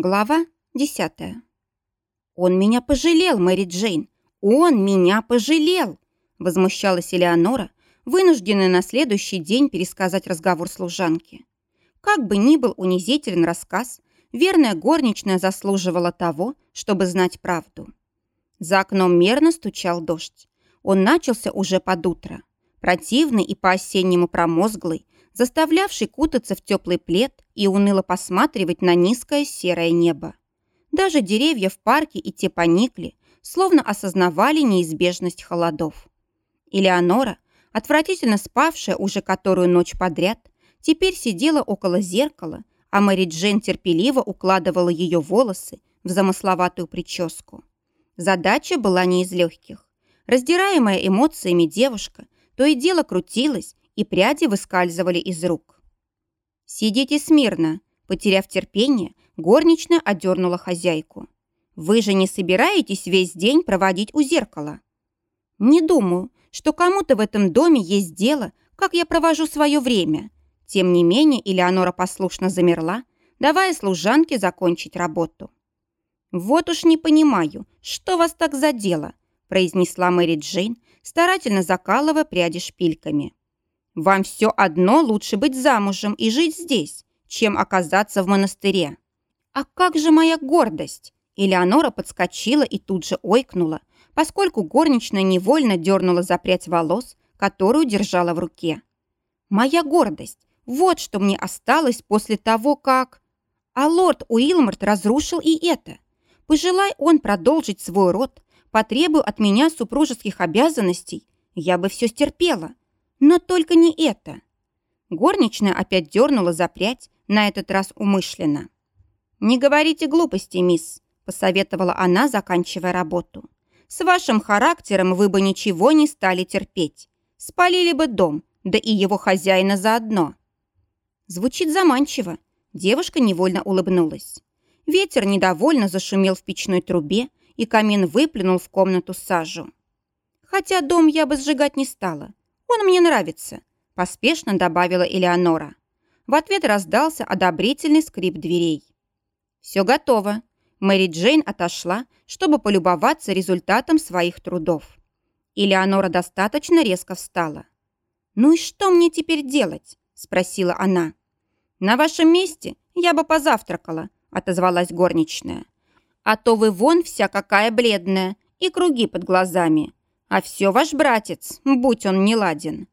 Глава десятая. «Он меня пожалел, Мэри Джейн! Он меня пожалел!» Возмущалась Элеонора, вынужденная на следующий день пересказать разговор служанки. Как бы ни был унизителен рассказ, верная горничная заслуживала того, чтобы знать правду. За окном мерно стучал дождь. Он начался уже под утро. Противный и по-осеннему промозглый, заставлявший кутаться в теплый плед и уныло посматривать на низкое серое небо. Даже деревья в парке и те поникли, словно осознавали неизбежность холодов. Элеонора, отвратительно спавшая уже которую ночь подряд, теперь сидела около зеркала, а Мэри Джейн терпеливо укладывала ее волосы в замысловатую прическу. Задача была не из легких. Раздираемая эмоциями девушка то и дело крутилась, и пряди выскальзывали из рук. «Сидите смирно», потеряв терпение, горничная одернула хозяйку. «Вы же не собираетесь весь день проводить у зеркала?» «Не думаю, что кому-то в этом доме есть дело, как я провожу свое время». Тем не менее, Элеонора послушно замерла, давая служанке закончить работу. «Вот уж не понимаю, что вас так задело», произнесла Мэри Джейн, старательно закалывая пряди шпильками. Вам все одно лучше быть замужем и жить здесь, чем оказаться в монастыре. А как же моя гордость? Элеонора подскочила и тут же ойкнула, поскольку горничная невольно дернула за прядь волос, которую держала в руке. Моя гордость. Вот что мне осталось после того, как... А лорд Уилморт разрушил и это. Пожелай он продолжить свой род, потребуя от меня супружеских обязанностей, я бы все стерпела. Но только не это. Горничная опять дернула за прядь, на этот раз умышленно. «Не говорите глупости, мисс», – посоветовала она, заканчивая работу. «С вашим характером вы бы ничего не стали терпеть. Спалили бы дом, да и его хозяина заодно». Звучит заманчиво. Девушка невольно улыбнулась. Ветер недовольно зашумел в печной трубе, и камин выплюнул в комнату сажу. Хотя дом я бы сжигать не стала. «Он мне нравится», – поспешно добавила Элеонора. В ответ раздался одобрительный скрип дверей. «Все готово». Мэри Джейн отошла, чтобы полюбоваться результатом своих трудов. Элеонора достаточно резко встала. «Ну и что мне теперь делать?» – спросила она. «На вашем месте я бы позавтракала», – отозвалась горничная. «А то вы вон вся какая бледная и круги под глазами. А все ваш братец, будь он не ладен.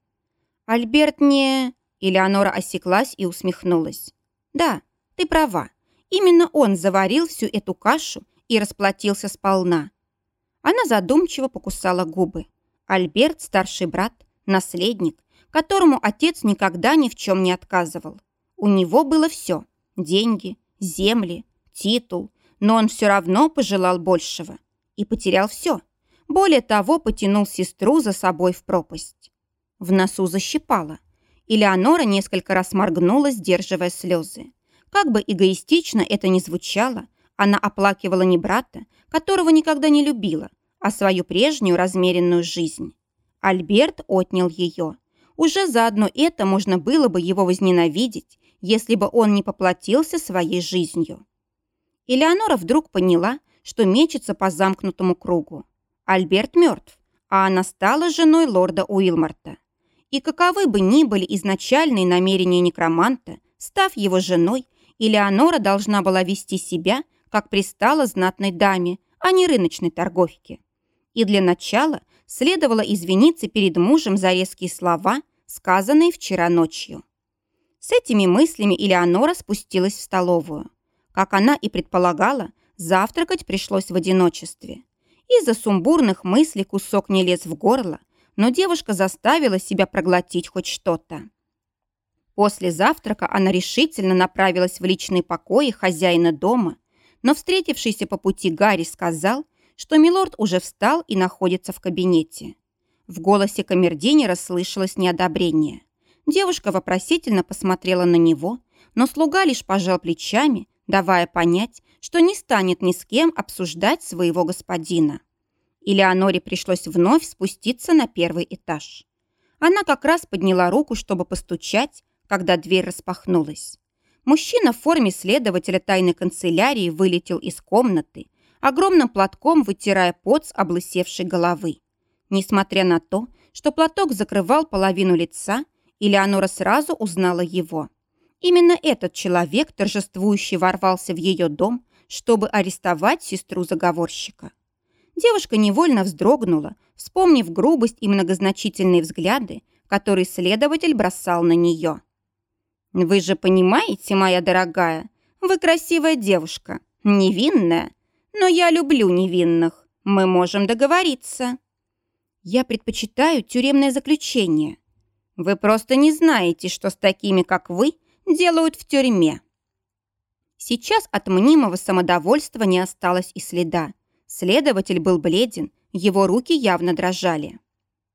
Альберт не... Элеонора осеклась и усмехнулась. Да, ты права. Именно он заварил всю эту кашу и расплатился сполна. Она задумчиво покусала губы. Альберт – старший брат, наследник, которому отец никогда ни в чем не отказывал. У него было все – деньги, земли, титул, но он все равно пожелал большего и потерял все – более того, потянул сестру за собой в пропасть. В носу защипала. Элеонора несколько раз моргнула, сдерживая слезы. Как бы эгоистично это ни звучало, она оплакивала не брата, которого никогда не любила, а свою прежнюю размеренную жизнь. Альберт отнял ее. Уже заодно это можно было бы его возненавидеть, если бы он не поплатился своей жизнью. Элеонора вдруг поняла, что мечется по замкнутому кругу. Альберт мертв, а она стала женой лорда Уилмарта. И каковы бы ни были изначальные намерения некроманта, став его женой, Элеонора должна была вести себя, как пристала знатной даме, а не рыночной торговке. И для начала следовало извиниться перед мужем за резкие слова, сказанные вчера ночью. С этими мыслями Элеонора спустилась в столовую. Как она и предполагала, завтракать пришлось в одиночестве. Из-за сумбурных мыслей кусок не лез в горло, но девушка заставила себя проглотить хоть что-то. После завтрака она решительно направилась в личные покои хозяина дома, но встретившийся по пути Гарри сказал, что милорд уже встал и находится в кабинете. В голосе камердинера слышалось неодобрение. Девушка вопросительно посмотрела на него, но слуга лишь пожал плечами, давая понять, что не станет ни с кем обсуждать своего господина. Элеоноре пришлось вновь спуститься на первый этаж. Она как раз подняла руку, чтобы постучать, когда дверь распахнулась. Мужчина в форме следователя тайной канцелярии вылетел из комнаты, огромным платком вытирая пот с облысевшей головы. Несмотря на то, что платок закрывал половину лица, Элеонора сразу узнала его. Именно этот человек торжествующе ворвался в ее дом, чтобы арестовать сестру заговорщика. Девушка невольно вздрогнула, вспомнив грубость и многозначительные взгляды, которые следователь бросал на нее. «Вы же понимаете, моя дорогая, вы красивая девушка, невинная, но я люблю невинных, мы можем договориться». «Я предпочитаю тюремное заключение. Вы просто не знаете, что с такими, как вы, делают в тюрьме». Сейчас от мнимого самодовольства не осталось и следа. Следователь был бледен, его руки явно дрожали.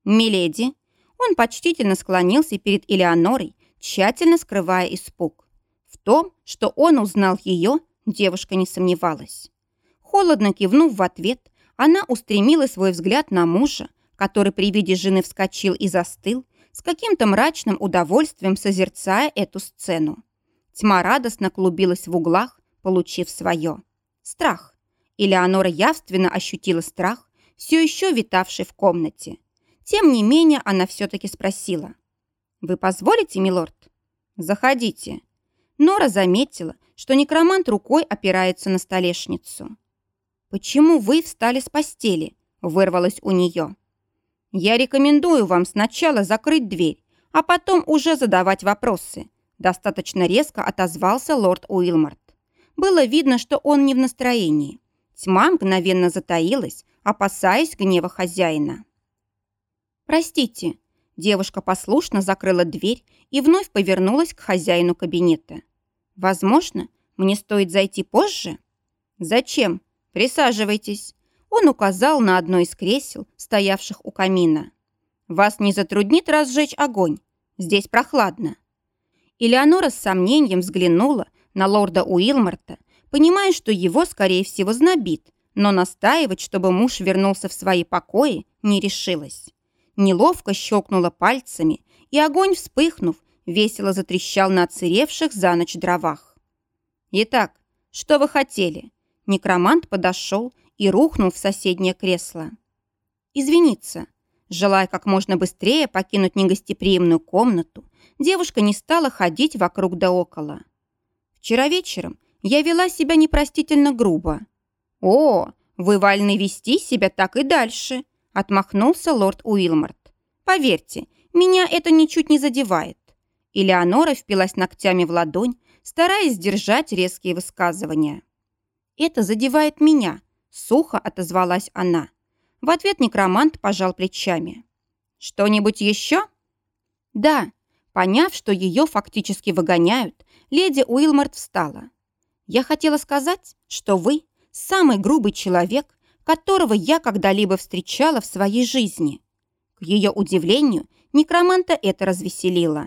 «Миледи!» Он почтительно склонился перед Элеонорой, тщательно скрывая испуг. В том, что он узнал ее, девушка не сомневалась. Холодно кивнув в ответ, она устремила свой взгляд на мужа, который при виде жены вскочил и застыл, с каким-то мрачным удовольствием созерцая эту сцену. Тьма радостно клубилась в углах, получив свое. Страх. Элеонора явственно ощутила страх, все еще витавший в комнате. Тем не менее, она все-таки спросила. «Вы позволите, милорд?» «Заходите». Нора заметила, что некромант рукой опирается на столешницу. «Почему вы встали с постели?» – вырвалось у нее. «Я рекомендую вам сначала закрыть дверь, а потом уже задавать вопросы», Достаточно резко отозвался лорд Уилмарт. Было видно, что он не в настроении. Тьма мгновенно затаилась, опасаясь гнева хозяина. «Простите», – девушка послушно закрыла дверь и вновь повернулась к хозяину кабинета. «Возможно, мне стоит зайти позже?» «Зачем? Присаживайтесь». Он указал на одно из кресел, стоявших у камина. «Вас не затруднит разжечь огонь. Здесь прохладно». Элеонора с сомнением взглянула на лорда Уилмарта, понимая, что его, скорее всего, знобит, но настаивать, чтобы муж вернулся в свои покои, не решилась. Неловко щелкнула пальцами, и огонь, вспыхнув, весело затрещал на отсыревших за ночь дровах. «Итак, что вы хотели?» Некромант подошел и рухнул в соседнее кресло. «Извиниться». Желая как можно быстрее покинуть негостеприимную комнату, девушка не стала ходить вокруг да около. Вчера вечером я вела себя непростительно грубо. «О, вы вольны вести себя так и дальше», — отмахнулся лорд Уилмарт. «Поверьте, меня это ничуть не задевает». Элеонора впилась ногтями в ладонь, стараясь сдержать резкие высказывания. «Это задевает меня», — сухо отозвалась она. В ответ некромант пожал плечами. «Что-нибудь еще?» «Да», Поняв, что ее фактически выгоняют, леди Уилмарт встала. «Я хотела сказать, что вы – самый грубый человек, которого я когда-либо встречала в своей жизни». К ее удивлению, некроманта это развеселило.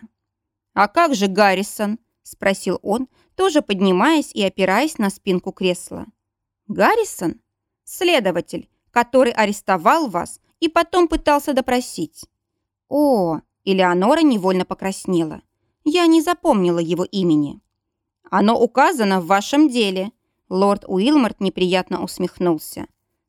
«А как же Гаррисон?» – спросил он, тоже поднимаясь и опираясь на спинку кресла. «Гаррисон? Следователь, который арестовал вас и потом пытался допросить». «О, Элеонора невольно покраснела. Я не запомнила его имени. «Оно указано в вашем деле», — лорд Уилмарт неприятно усмехнулся.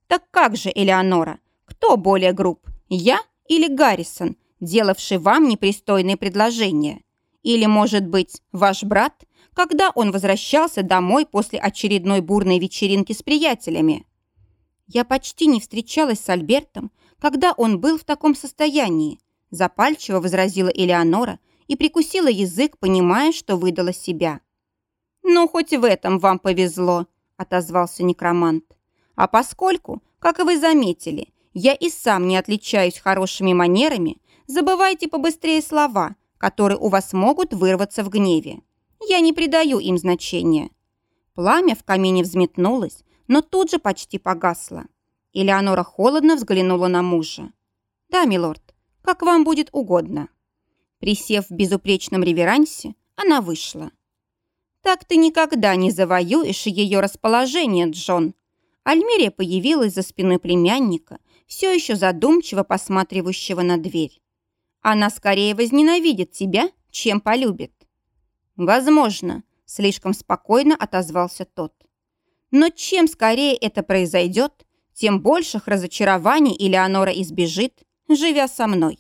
«Так как же, Элеонора, кто более груб, я или Гаррисон, делавший вам непристойные предложения? Или, может быть, ваш брат, когда он возвращался домой после очередной бурной вечеринки с приятелями?» Я почти не встречалась с Альбертом, когда он был в таком состоянии, Запальчиво возразила Элеонора и прикусила язык, понимая, что выдала себя. «Ну, хоть в этом вам повезло», — отозвался некромант. «А поскольку, как и вы заметили, я и сам не отличаюсь хорошими манерами, забывайте побыстрее слова, которые у вас могут вырваться в гневе. Я не придаю им значения». Пламя в камине взметнулось, но тут же почти погасло. Элеонора холодно взглянула на мужа. «Да, милорд, как вам будет угодно». Присев в безупречном реверансе, она вышла. «Так ты никогда не завоюешь ее расположение, Джон». Альмерия появилась за спиной племянника, все еще задумчиво посматривающего на дверь. «Она скорее возненавидит тебя, чем полюбит». «Возможно», слишком спокойно отозвался тот. Но чем скорее это произойдет, тем больших разочарований Элеонора избежит, живя со мной.